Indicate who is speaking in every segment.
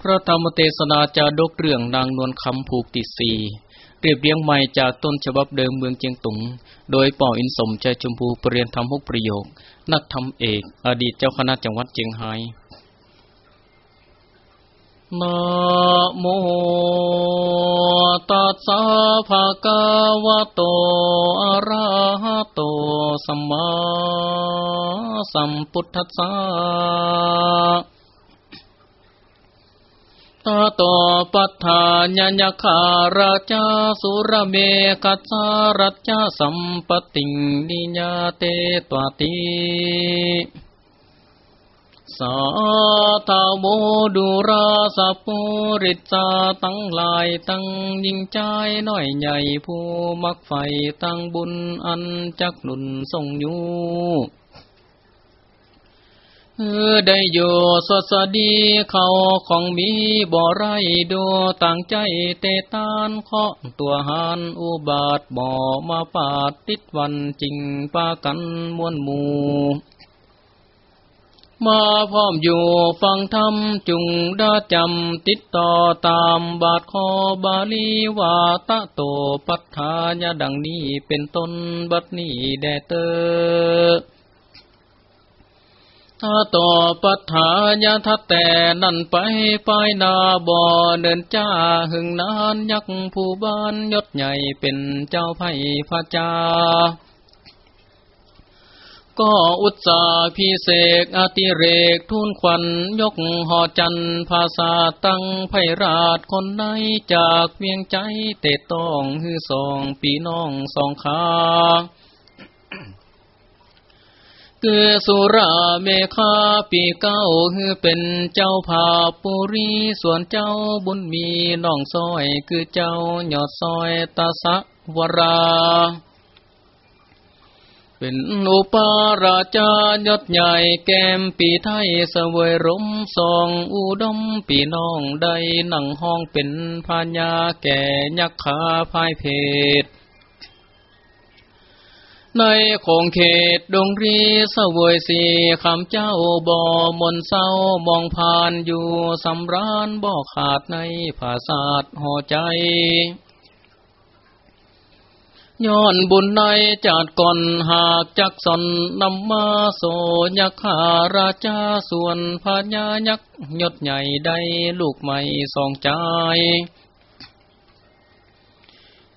Speaker 1: พระธรรมเทศนาจาดกเรื่องนางนวลคำผูกติสีเรียบเรียงใหม่จากต้นฉบับเดิมเมืองเจียงตุง โดยป่ออินสมใจชมพูปรเรียนธรรมหกประโยค นักธรรมเอก อดีตเจ้าคณะจังหวัดเจียงไฮ้นะโมตัสสะภะคะวะโต อะระหะโต สัมมาสัมพุทธัสสะ ตาโตปัฏฐาญาญคาราชาสุรเมกัสารัจาสัมปติงนิญาเตตวติสาธาโมดุราสปุริจาตั้งลายตั้งยิ่งใจน้อยใหญ่ผู้มักไฟตั้งบุญอันจักหนุนทรงอยู่ เออได้อยู่สดสดีเขาของมีบ่อไรดูต่างใจเตตานเคาะตัวหานอุบาทบ่อมาปาดติดวันจริงปากันมวนหมู่มาพร้อมอยู่ฟังธรรมจุงดาจำติดต่อตามบาทคอบาลีวาตะโตปัฏฐานดังนี้เป็นต้นบัดนี้แดเตอ ถ้าต่อปัฏฐานทัดแต่นั่นไปไปนาบ่อเดินจ้าหึงนานยักผู้บ้านยศใหญ่เป็นเจ้าไผ่พระจาก็อุตสาพิเศษอติเรกทุนควันยกหอจันภาษาตั้งไพราชคนไหนจากเวียงใจเตะต้องฮือสองปีน้องสองขา คือสุราเมฆาปีเก้าคือเป็นเจ้าภาปุรีส่วนเจ้าบุญมีน้องซอยคือเจ้ายอดซอยตาสะวรา เป็นอุปาราชายศใหญ่แก้มปีไทยเสวยรมสองอุดมปีน้องได้นั่งห้องเป็นพญาแก่ยักษ์ขาพายเพศ ในคงเขตดงรีเสวยสีคำเจ้าบ่อมนเศร้ามองผ่านอยู่สำรานบ่อขาดในภาษาทห่อใจ ย้อนบุญในจัดก่อนหากจักสนนำมาโสยักขาราชาส่วนพญายักยศใหญ่ได้ลูกใหม่สองใจ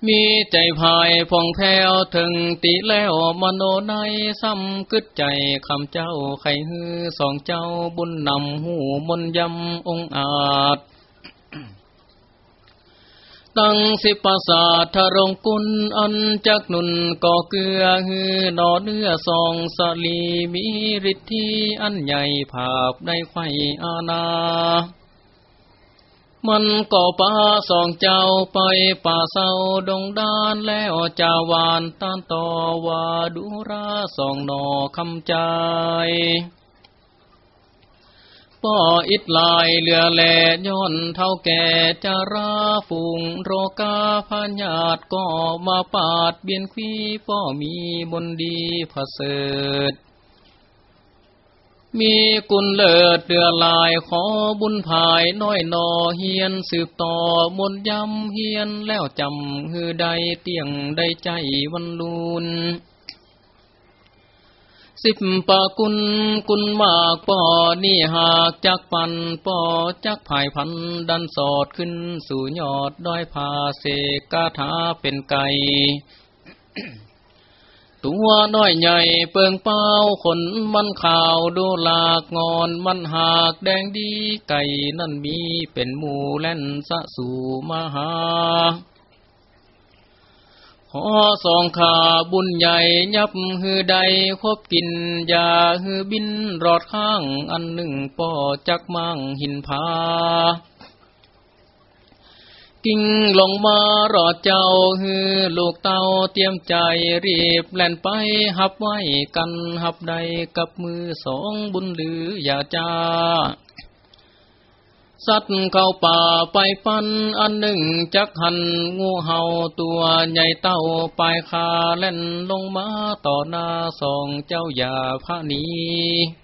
Speaker 1: มีใจภายผ่องแผ้วถึงติแล้วมโนในซ้ำกึดใจคำเจ้าไข่ฮือสองเจ้าบุญนำหูมนยำองอาจตั้งสิปาสาทรงกุลอันจักนุนก่อเกลือหือนอเนื้อสองสลีมีฤทธิอันใหญ่ภาพได้ไข่อาณา มันก่อป่าสองเจ้าไปป่าเศร้าดงดานแล้วจาวานต้านต่อว่าดุราสองนอคำใจป้ออิดลายเหลือแหล่ย้อนเท่าแก่จาราฝูงโรกาพญาตก็มาปาดเบียนควีป้อมีบนดีผเสด มีกุลเลิศเดือลายขอบุญภายน้อยนอเฮียนสืบต่อมนยำเฮียนแล้วจำฮือใดเตียงได้ใจวันลูนสิบปากุลกุลมากปอนี่หากจักปันปอจักภายพันดันสอดขึ้นสู่ยอดด้อยพาเสกาถาเป็นไก่ ตัวน้อยใหญ่เปิงเป้าขนมันข่าวดูหลากงอนมันหากแดงดีไก่นั่นมีเป็นหมูแล่นสะสู่มหาขอสองขาบุญใหญ่ยับฮือใดคบกินยาฮือบินรอดข้างอันหนึ่งป่อจักมั่งหินผา กิ่งลงมารอดเจ้าฮือลูกเต้าเตรียมใจรีบแล่นไปหับไว้กันหับใดกับมือสองบุญหรืออย่าจ้าสัตว์เข้าป่าไปปันอันหนึ่งจักหันงูเห่าตัวใหญ่เต้าปลายคาเล่นลงมาต่อหน้าสองเจ้าอย่าพระนี้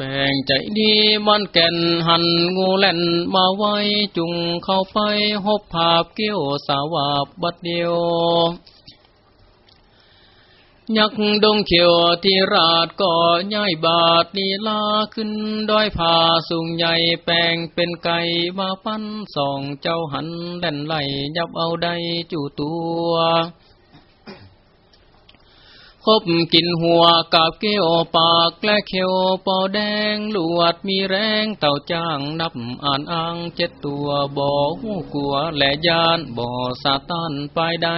Speaker 1: แปลงใจดีมันแก่นหันงูแล่นมาไว้จุงเข้าไปหบภาพเกี้ยวสาวาบบัดเดียวยักดงเขียวที่ราดก็ย่ายบาดนีลาขึ้นดอยผาสูงใหญ่แปลงเป็นไก่มาฟันสองเจ้าหันแล่นไหลยับเอาได้จู่ตัว บกินหัวกับเกี้ยวปากและเขียวปอแดงลวดมีแรงเต่าจ้างนับอ่านอ่างเจ็ดตัวบ่อหูกลัวและยานบ่อสาตานไปใด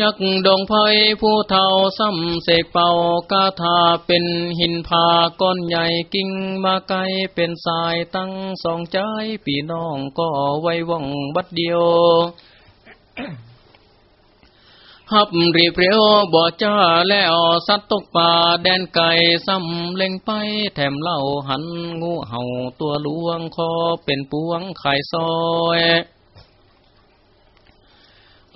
Speaker 1: ยักดงไพผู้เท่าซ้ำเสกเป่ากาถาเป็นหินผาก้อนใหญ่กิ่งมาไกลเป็นสายตั้งสองใจ ปีน้องก็ไว้ว่องบัดเดียว ฮับรีเปรียวบ่จ้าแล้วสัตว์ตกป่าแดนไก่ซ้ำเล็งไปแถมเล่าหันงูเห่าตัวลวงคอเป็นปวงไข่ซอย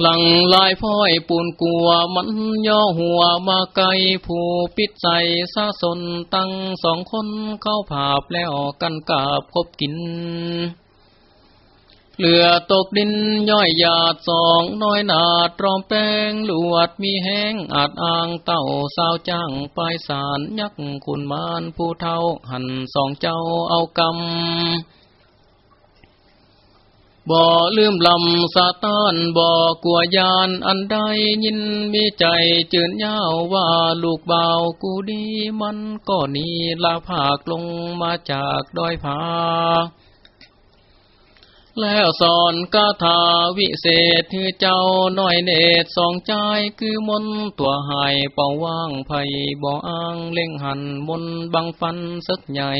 Speaker 1: หลังลายพ้อยปูนกลัวมันย่อหัวมาไกลผู้ปิดใจซาสนตั้งสองคนเข้าผาบแล้วกันกาบคบกิน เหลือตกดินย่อยหยาดสองน้อยนาดรอมแป้งลวดมีแห้งอาจอ่างเต่าสาวจ้างปลายสารยักคุณมานผู้เท่าหันสองเจ้าเอากำบ่ลืมลำสาตานบ่กลัวยานอันใดยินมีใจจืนยาวว่าลูกเบากูดีมันก็นีลาภาคลงมาจากดอยผา แล้วสอนกาถาวิเศษคือเจ้าน้อยเนตสองใจคือมนตัวหายเป่าว่างไผ่บ่ออ้างเล่งหันมนบังฟันสักใหญ่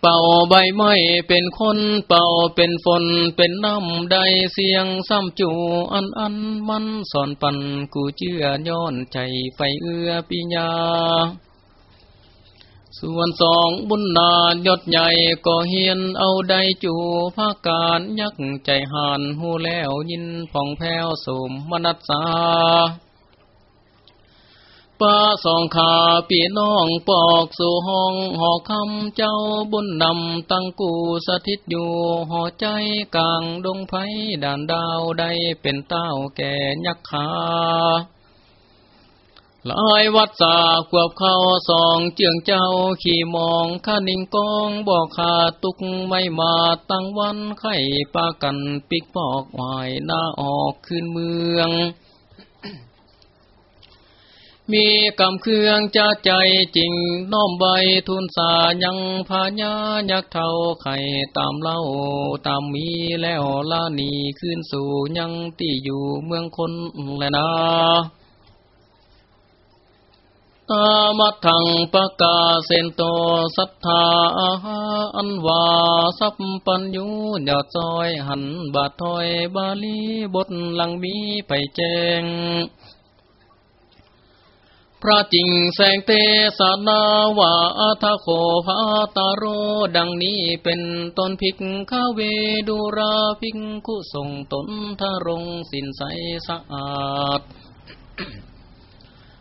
Speaker 1: เป่าใบไม้เป็นคนเป่าเป็นฝนเป็นน้ำได้เสียงซ้ำจูอันอันมันสอนปันกูเชื่อย้อนใจไฟเอื้อปิญญา ส่วนสองบุญนานยศใหญ่ก็เฮียนเอาได้จูภาการยักใจหานหูแล้วยินผ่องแผ้วสมมนัสสาป้าสองขาปีน้องปอกสู่ห้องหอคำเจ้าบุญนำตั้งกูสถิตอยู่หอใจกลางดงไผ่ด่านดาวได้เป็นเต้าแก่ยักขา ลายวัดสาขวบเข้าสองเจียงเจ้าขี่มองข้านิงกองบอกขาตุกไม่มาตั้งวันไข่ปากันปิกปอกวายหน้าออกขึ้นเมือง มีกำเครื่องจะใจจริงน้อมใบทุนสายังพาญายักเท่าไข่ตามเล่าตามมีแล้วลานีขึ้นสู่ยังที่อยู่เมืองคนแลนา ตามัทังปะกาเซนโตสัทธาอันวาสัพปัญญูยอดซอยหันบาทถอยบาลีบทหลังมีไปแจงพระจิงแสงเตสนาวาทาโคภาตาโรดังนี้เป็นตนพิกข้าเวดูราพิกคุส่งตนทารงสินใสสะอาด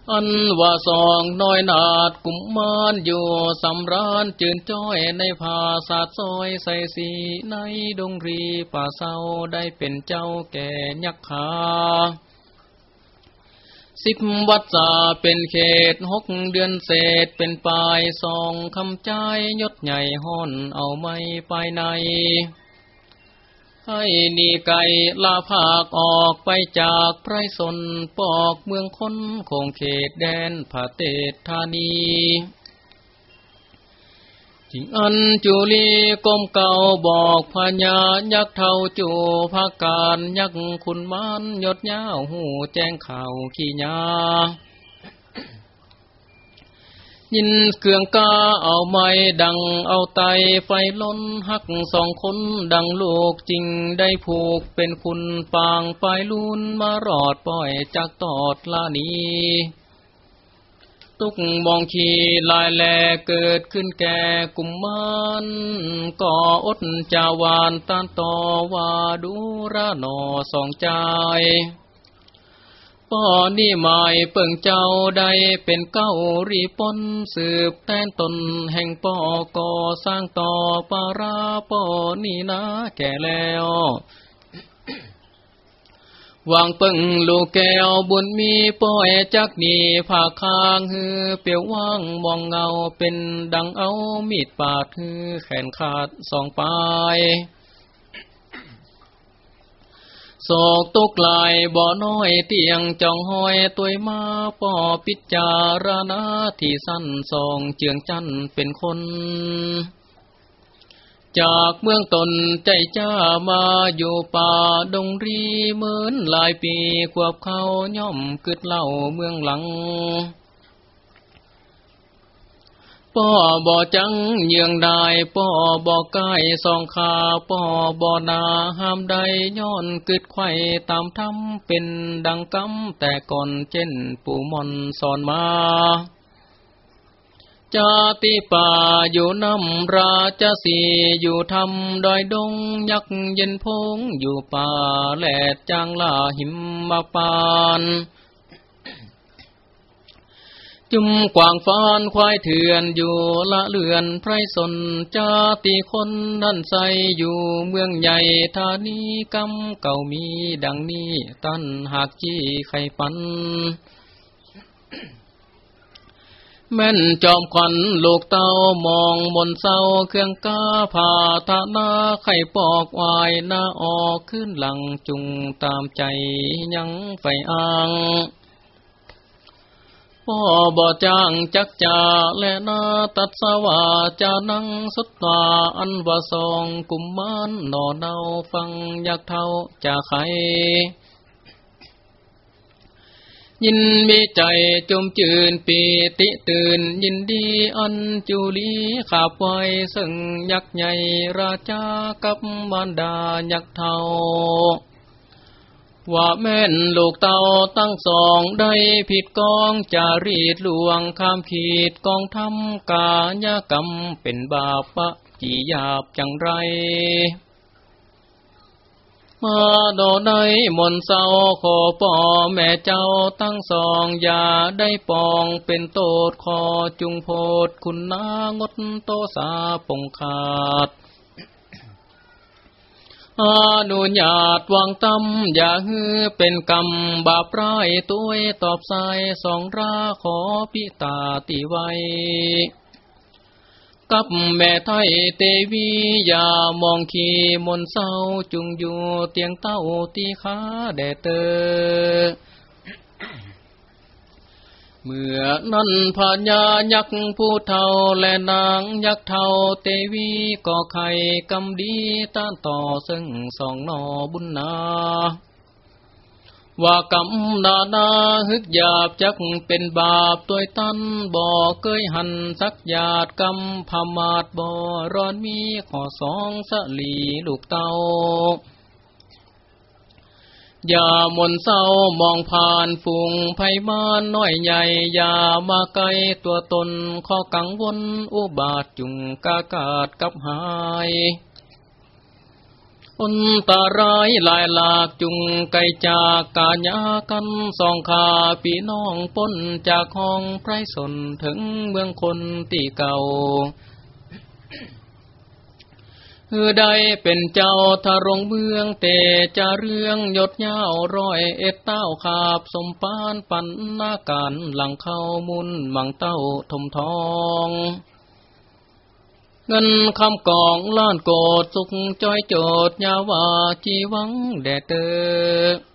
Speaker 1: อันว่าสองน้อยนาดกุมมานอยู่สำรานจืนจ้อยในภาศาสซอยใส่สีในดงรีป่าเศร้าได้เป็นเจ้าแก่ยักษ์ขาสิบวัดจาเป็นเขตหกเดือนเศษเป็นปลายสองคำใจยศใหญ่ห่อนเอาไม่ไปใน ให้นีไก่ลาภาคออกไปจากไพรสนปอกเมืองคนคงเขตแดนผาเตธานีจิงอันจุลีกมเก่าบอกพญายักษ์เท่าจูภาการยักษ์คุณมานยดยาวหูแจ้งข่าวขี้ยา ยินเครื่องกาเอาไม้ดังเอาไตไฟล้นหักสองคนดังลูกจริงได้ผูกเป็นคุณปางปลายลุนมารอดปล่อยจากตอดลานีตุกมองขีลายแลเกิดขึ้นแก่กุมมานก่ออดจาวานต้านต่อว่าดูระนอสองใจ ป้อนี่หมายเปิงเจ้าใดเป็นเก้ารีปนสืบแทนตนแห่งป้อก่อสร้างต่อปาราป้อนี่นะแก่แล้ววางปึงลูกแก้วบุญมีป้อยจักนีผาคางฮือเปียวว่างมองเงาเป็นดังเอามีดปาดฮือแขนขาดสองปลาย ศกตุกลายบ่อน้อยเตียงจองห้อยตัวมาป่อปิจารณาที่สั้นสองเจืองจันเป็นคน จากเมืองตนใจจ้ามาอยู่ป่าดงรีเหมือนหลายปีควบเขาย่อมกึดเล่าเมืองหลัง ป้อบ่อจังเยืองได้ป้อบ่อใกล้สองขาป้อบ่อนาห้ามใดย้อนกึดไข่ตามทำเป็นดังกำแต่ก่อนเช่นปู่มอนสอนมาจาติป่าอยู่น้ำราชสีอยู่ทำดอยดงยักเย็นพงอยู่ป่าแหลดจางลาหิมมาปาน จุมกวางฟานควายเถื่อนอยู่ละเลือนไพรสนจาติคนนั่นใสอยู่เมืองใหญ่ธานีกำเก่ามีดังนี้ตั้นหากจี้ไข่ปัน แม่นจอมขวัญลูกเต้ามองบนเศร้าเครื่องกาผาทานาไข่ปอกวายหน้าออกขึ้นหลังจุงตามใจยังไฟอ่าง พ่อบ่จ้างจักจ่าและนาตัดสวาจานังสุตตาอันว่าสองกุมมานนอเนาฟังอยากเท่าจะไขยินมีใจจมจืนปีติตื่นยินดีอันจุลีขาบไว้ซึ่งยักษ์ใหญ่ราชากับมารดายักษ์เท่า ว่าแม่นลูกเต่าตั้งสองได้ผิดกองจารีดลวงข้ามขีดกองทำกายกรรมเป็นบาปะจีหยาบจังไร มาโดไดมนเศร้าขอป่อแม่เจ้าตั้งสองอย่าได้ปองเป็นโตดคอจุงโพดคุณนางดโตสาปงขาด อนุญาตวางตำอย่าฮือเป็นกรรมบาปร้ายตัวตอบสายสองราขอพิตาติไวกับแม่ไทยเตวีอย่ามองขีมนเศร้าจุงอยู่เตียงเต้าตีขาแดเตอ เมื่อนั้นพญายักษ์ผู้เท่าและนางยักษ์เท่าเตวีก็ไข่กำดีต้านต่อซึ่งสองนอบุญนาว่ากำนานาฮึกหยาบจักเป็นบาปตัวตันบ่เคยหันสักหยาดกำพมาดบ่ร้อนมีขอสองสลีลูกเต้า อย่ามนเศร้ามองผ่านฝูงไพมานน้อยใหญ่ อย่ามาไกลตัวตนข้อกังวลอุบาทจุงกากาดกับหายอุนตรายลายหลากจุงไกจากกาญากันสองขาพี่น้องป้นจากห้องไพรสนถึงเมืองคนตีเก่า เือใดเป็นเจ้าทารงเมืองเตจะเรื่องยดเย้าร้อยเอ็ดเต้าขาบสมปานปันนาการหลังเข้ามุนมังเต้าทมทอง เงินคำกองล้านโกดสุขจอยโจดยาวาจีวังแดเตอ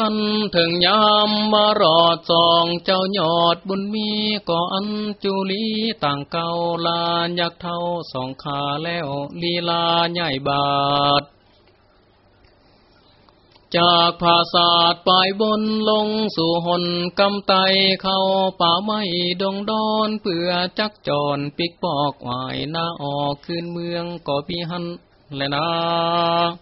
Speaker 1: กันถึงยามมารอดสองเจ้ายอดบุญมีก่ออันจุลีต่างเก่าลายักเท่าสองขาแล้วลีลาใหญ่บาท จากภาษาดปลายบนลงสู่หนกำไตเข้าป่าไม้ดงดอนเพื่อจักจรปิกปอกวายหน้าออกขึ้นเมืองก่อพีหันและนาต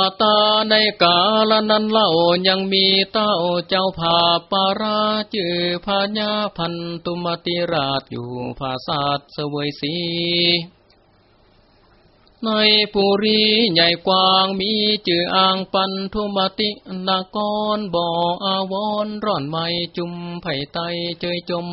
Speaker 1: าตาในกาลนั้นเล่ายังมีเต้าเจ้าผาปาราจือพญาพันตุมติราชอยู่ภาษาสวยสีในปุรีใหญ่กว้างมีจืออ่างปันทุมตินากรบ่ออาวรร่อนไม่จุมไผ่ไตเจยจม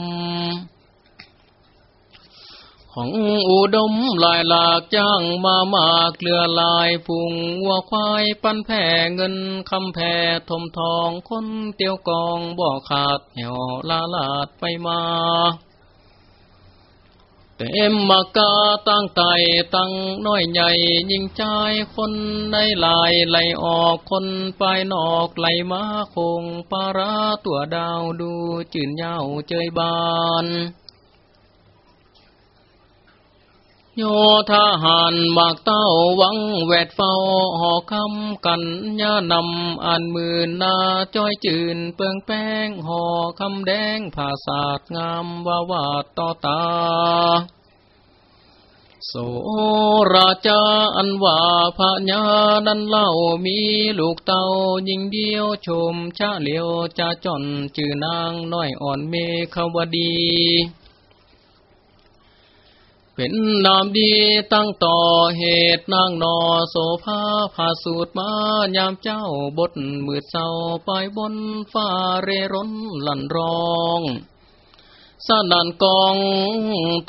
Speaker 1: ของอุดมลายหลากจ้างมามากเกลือลายพุงวัวควายปันแผ่เงินคำแผ่ทมทองคนเตียวกองบ่อขาดเหี่ยวลาลาดไปมาเต็มมากาตั้งไตตั้งน้อยใหญ่ ยิ่งใจคนในลายไหลออกคนปลายนอกไหลมาคงปาราตัวดาวดูจื่นเย้าเจยบาน โยธาหานมากเต้าวังแวดเฝ้าหอคำกันยานำอันมือนนาจ้อยจืนเปิงแป้งหอคำแดงภาษาดงามวาวาดต่อตาโสราชาอันว่าพระญานันเล่ามีลูกเต่ายิงเดียวชมชาเหลียวจะจ่อนจือนางน้อยอ่อนเมฆวดี เป็นนามดีตั้งต่อเหตุนางนอโสภาผาสูตรมายามเจ้าบทมืดเศร้าไปบนฟ้าเรร้นลั่นร้องสนันกอง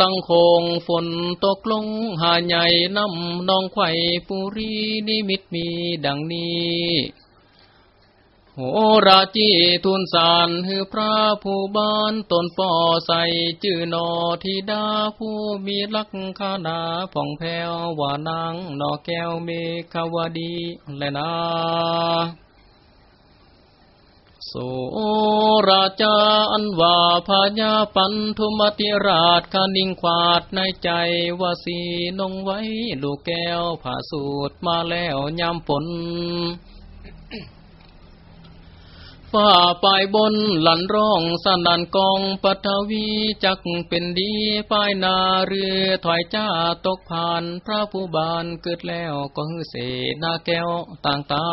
Speaker 1: ตั้งโคงฝนตกลงหาใหญ่น้ำนองไข่ปุรีนิมิตมีดังนี้ โหราจีทุนสารฮือพระผู้บานตนป่อใส่จื่อนอธิดาผู้มีลักษณาผ่องแผ้วว่านางนอแก้วเมฆวดีและนาโสราชาอันว่าพญาปันธุมติราชคานิ่งขวาดในใจว่าสีนงไว้ ลูกแก้วผ่าสูตรมาแล้วยามฝน ฝ้าปลายบนหลันร้องสนันกองปัทวีจักเป็นดีป้ายนาเรือถอยจ้าตกผ่านพระผู้บานเกิดแล้วก็ฮือเสนาแก้วต่างตา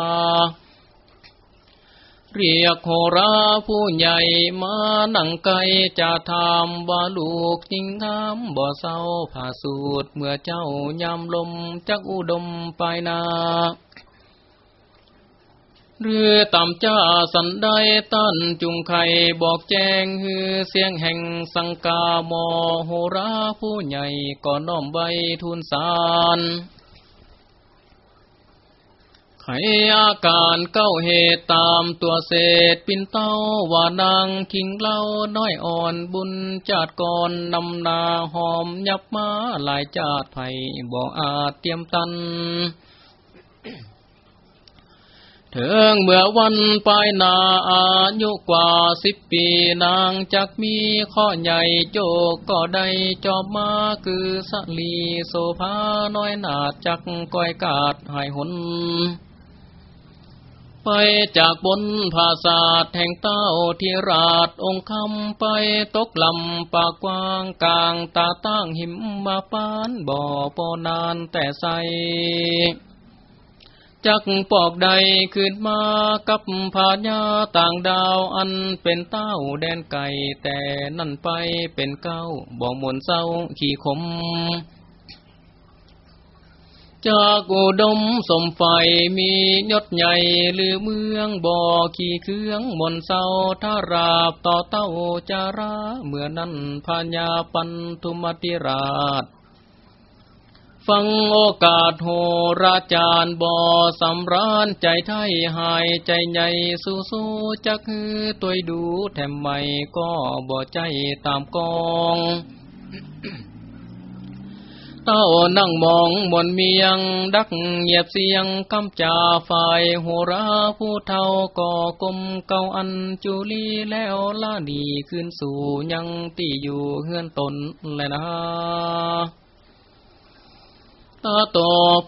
Speaker 1: เรียกโหราผู้ใหญ่มานั่งไกลจะถามว่าลูกจริงงามบ่เศร้าผ่าสูตรเมื่อเจ้ายามลมจักอุดมไปนา เรือต่ำจ้าสันได้ตั้นจุงไข่บอกแจ้งฮือเสียงแห่งสังกามอโหราผู้ใหญ่ก่อนน้อมใบทุนสารไขอาการเก้าเหตุตามตัวเศษปินเต้าว่านางคิงเล่าน้อยอ่อนบุญจาดก่อนนำนาหอมยับมาหลายจาดไผ่บ่อาจเตรียมตัน ถิงเมื่อวันปลายนาอายุกว่าสิบปีนางจักมีข้อใหญ่โจกก็ได้จอบมาคือสลีโสภาน้อยนาดจักก้อยกาดหายหนไปจากบนภาษาทแห่งเต้าที่ราชองค์คำไปตกลำปากกว้างกลางตาตั้งหิมมาปานบ่อปอนานแต่ใส จักปอกใดขึ้นมากับพาญาต่างดาวอันเป็นเต้าแดนไก่แต่นั่นไปเป็นเก้าบ่มนเศร้าขี่ขมจากอุดมสมไฟมียศใหญ่หรือเมืองบ่อขี่เครื่องมนเศร้าถ้าราบต่อเต้าจาราเมื่อนั้นพญาปันทุมติราช ฟังโอกาสโหราจารย์บ่อสำราญใจไทยหายใจใหญ่สู้สู้จักฮือตัวดูแถมไม่ก็บ่ใจตามกองเต้านั่งมองบนเมียง ดักเหยียบเสียงคำจ่าฝ่ายโหราผู้เท่าก่อกลมเก่าอันจุลีแล้วล่าดีขึ้นสู่ยังตีอยู่เฮือนตนแลยนะ ตาโต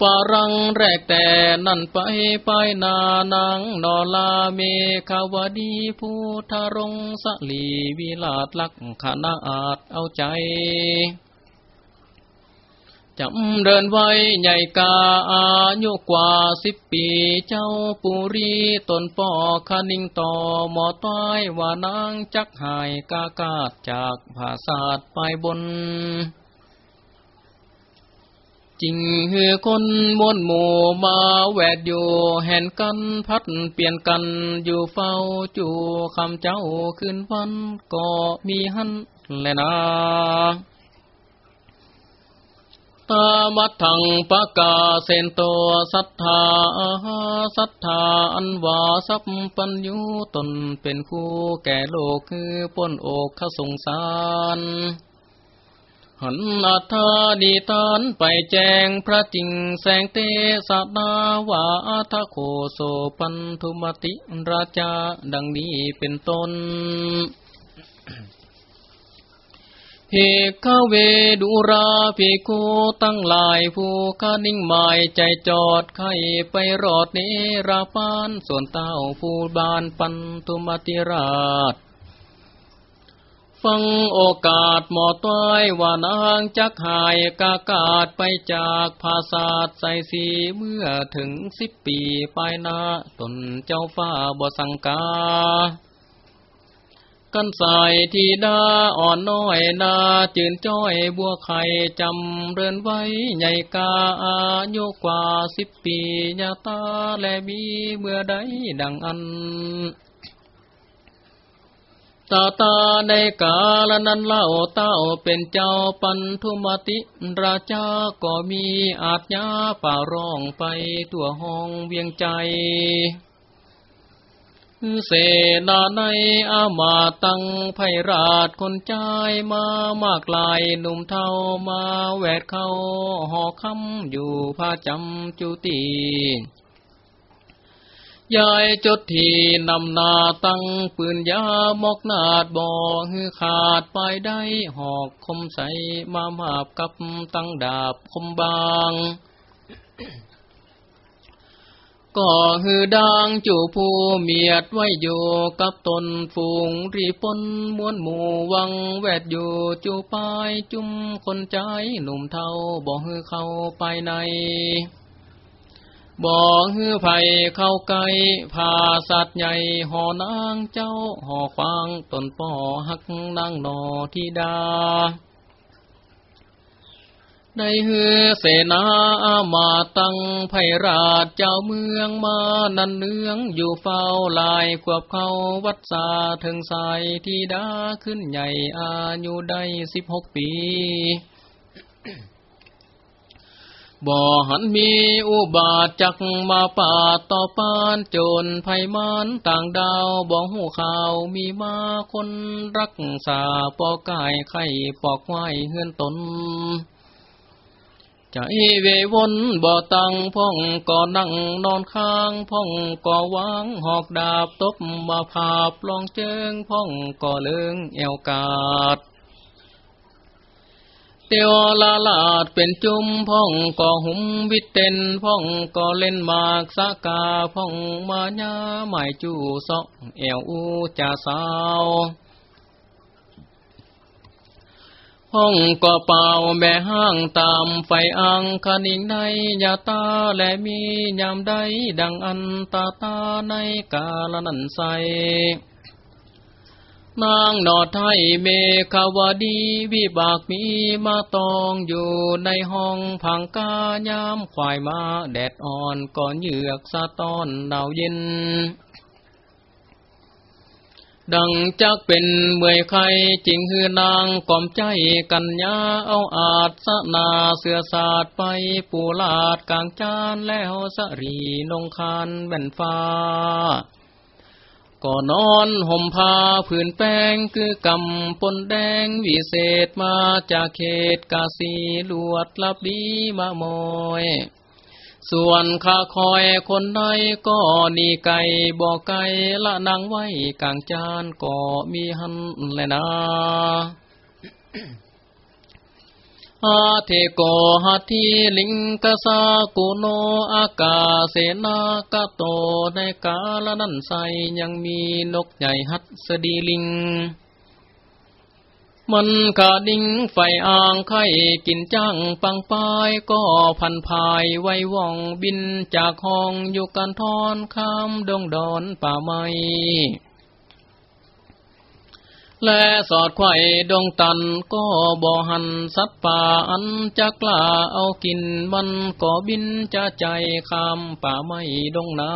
Speaker 1: ปารังแรกแต่นั่นไปไปนานางนอลาเมขาวดีผู้ทารงสลีวิลาดลักขณาอาจเอาใจจำเดินไว้ใหญ่กาอายุกว่าสิบปีเจ้าปุรีตนป่อคนิงต่อหมอต้อยว่านางจักหายกากาดจากภาษาดไปบน จริงฮือคนมวนหมู่มาแวดอยู่แห่นกันพัดเปลี่ยนกันอยู่เฝ้าจู่คำเจ้าคืนวันก็มีหันแลนะตามัดทังปะกาเซนโตสัทธาสัทธาอันวาสัพปัญญูตนเป็นคู่แก่โลกคือป้นอกขสงสาร หันอัธาดีตานไปแจงพระจิงแสงเตสดาวาทโคโสปันธุมติราชาดังนี้เป็นต้นเพกเวดุราภิกขุตั้งหลายผู้คานิ่งหมายใจจอดไข่ไปรอดเนราปานส่วนเต้าผู้บานปันธุมติราช ฟังโอกาสหมอต้อยว่านางจักหายกากาศไปจากภาษาใส่สีเมื่อถึงสิบปีปลายนาตนเจ้าฟ้าบ่สังกา กันใส่ทีดาอ่อนน้อยนาจืนจ้อยบัวไข่จำเรือนไว้ใหญ่กาอายุกว่าสิบปีญาตาและมีเมื่อใดดังอัน ตาตาในกาลนั้นเล่าเต้าเป็นเจ้าปันธุมติ ราชาก็มีอาจญาป่าร้องไปตัวห้องเวียงใจ เสนาในอามาตังไพราชคนใจมามากลายหนุ่มเทามาแวดเขาหอคำอยู่พาจำจุตี ยายจดทีนำนาตั้งปืนยามอกนาดบ่อฮือขาดไปได้หอกคมใสมามาบกับตั้งดาบคมบางก็ฮือดังจูผู้เมียดไว้อยู่กับตนฝูงรีปนมวนหมู่วังแวดอยู่จูปายจุ้มคนใจหนุ่มเทาบ่ฮือเข้าไปใน บ่ฮือไผ่เข้าไกลผาสัตว์ใหญ่หอนางเจ้าหอควางตนป่อหักนางนอทิดาได้ฮือเสนาอามาตั้งไพราชเจ้าเมืองมานันเนืองอยู่เฝ้าลายควบเข้าวัดสาถึงสายทิดาขึ้นใหญ่อายุได้สิบหกปี บ่หันมีอุบาทจักมาป่าต่อปานโจรภัยมานต่างดาวบ่หูข่าวมีมาคนรักษาปอกายไข่ปอกไว้เฮือนตนใจเววนบ่ตังพ่องก่อนั่งนอนข้างพ่องก่อวางหอกดาบตบมาภาพลองเจิงพ่องก่อเลิงเอวกาด เตียวลาลาดเป็นจุมพ่องก่อหุมวิเตนพ่องก่อเล่นมากสากาพ่องมาญาหมายจูซอกเอวอูจ่าสาวห้องก็เป่าแม่ห้างตามไฟอังคณิงในยาตาและมียามใดดังอันตาตาในกาลนันใส นางนอดไทยเมฆาวดีวิบากมีมาตองอยู่ในห้องพังกายามควายมาแดดอ่อนก่อนเหยือกสะตอนหนาวเย็น ดังจักเป็นเมื่อยไข่จริงคือนางกล่อมใจกันยาเอาอาจสนาเสือสาดไปปูลาดกลางจานแล้วสรีนงคานแว่นฟ้า ก็นอนห่มผ้าผืนแป้งคือกำปนแดงวิเศษมาจากเขตกาสีลวดลับดีมาโมยส่วนข้าคอยคนใดก็นี่ไก่บอกไก่ละนางไว้กลางจานก็มีหันแลยนะ หาเทโกหัทีลิงกสากุโนอากาเสนากะโตในกาลนั้นใสยังมีนกใหญ่หัดสดีลิง มันขาดิ้งไฟอ่างไข่กินจ้างปังปายก็พันภายไว้ว่องบินจากห้องอยู่กันทอนข้ามดงดอนป่าไม้ และสอดไข่ดงตันก็บ่หันสัตว์ป่าอันจะกล้าเอากินมันก็บินจะใจคำป่าไม่ดงนา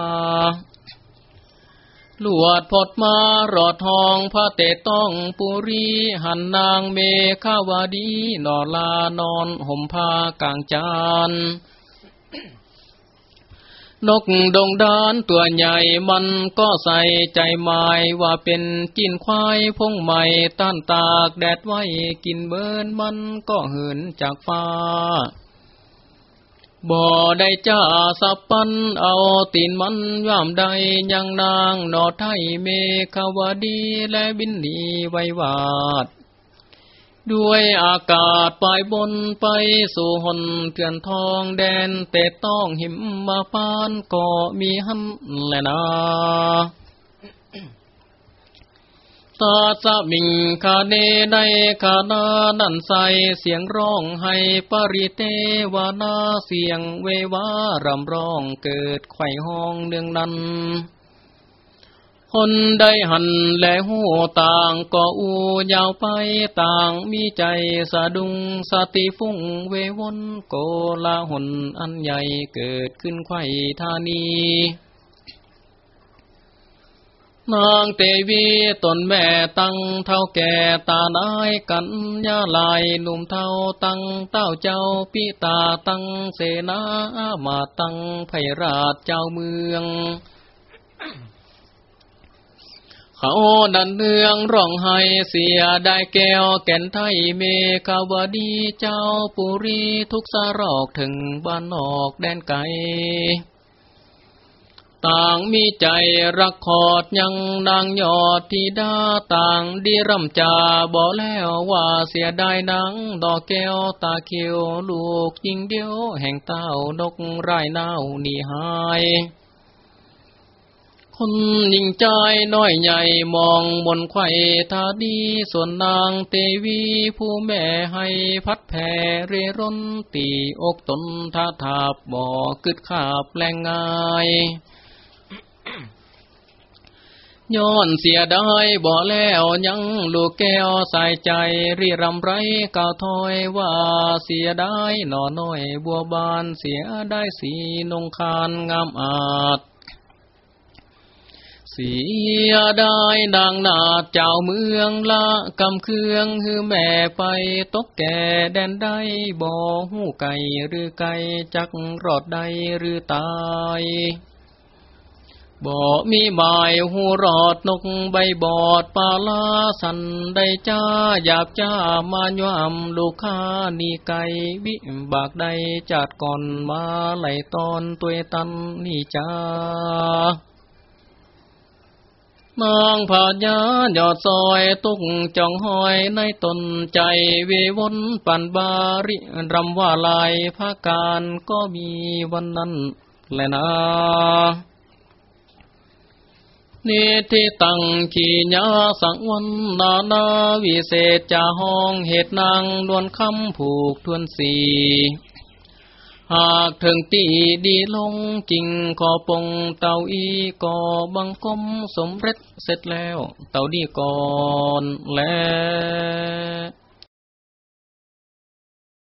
Speaker 1: ลวดพดมารอดทองพระเตต้องปุรีหันนางเมฆาวดีนอลานอนห่มผ้ากลางจาน นกดงดานตัวใหญ่มันก็ใส่ใจหมายว่าเป็นกินควายพงใหม่ต้านตากแดดไว้กินเบินมันก็เหินจากฟ้า บ่ได้จ้าสับปันเอาตีนมันย่ามใดยังนางนอไทยเมฆาวดีและบินหนีไว้วาด ด้วยอากาศปลายบนไปสู่หนเถื่อนทองแดนเตต้องหิมมาปานก็มีหันแลนาตาสมิงคาเนในคานาดันใสเสียงร้องให้ปริเตวานาเสียงเววารำร้องเกิดไข่ห้องเนืองนั้น คนได้หันและหูต่างก็อูยาวไปต่างมีใจสะดุงสติฟุ้งเววนโกลาหนอันใหญ่เกิดขึ้นไข่ธานีนางเตวีตนแม่ตั้งเท่าแก่ตานายกันยาลายหนุ่มเท่าตั้งเต้าเจ้าปิตาตั้งเสนามาตั้งไพราชเจ้าเมือง เขาดันเนืองร้องไห้เสียได้แก้วแก่นไทยเมฆาวดีเจ้าปุรีทุกสารอกถึงบ้านนอกแดนไกลต่างมีใจรักขอดยังนางยอดที่ดาต่างดีรำจาบอกแล้วว่าเสียดายนังดอกแก้วตาเขียวลูกยิงเดียวแห่งเต้านกไร่นาวนี่หาย คนยิ่งใจน้อยใหญ่มองบนไข่ทาดีส่วนนางเตวีผู้แม่ให้พัดแผ่เรร่นตีอกตนท่าทาบบ่อกึดขาบแรงง่ายย้อนเสียได้บ่แล้วยังลูกแก้วใส่ใจรีรำไรก่าวถอยว่าเสียได้หน่อน้อยบัวบานเสียได้สีนงคานงามอาจ เสียได้นางนาเจ้าเมืองละกำเครื่องคือแม่ไปตกแก่แดนได้บ่หูไก่หรือไก่จักรอดใดหรือตายบ่มีหมายหูรอดนกใบบอดปลาลาสันได้จ้าหยาบจ้ามาย่วมลูกค้านี่ไก่บิบากใดจัดก่อนมาไหลตอนตัวตันนี่จ้า นางผาญายอดซอยตุกจองหอยในตนใจเววนปันบาริรำว่าลายภาการก็มีวันนั้นแหละนะนิทิตังขีญาสังวันนานาวิเศษจาห้องเหตุนางนวลคำผูกทวนสี หากถึงตีดีลงจริงขอปงเต่าอีก่อบังคมสมเร็จเสร็จแล้ว เต่าดีก่อนแล้ว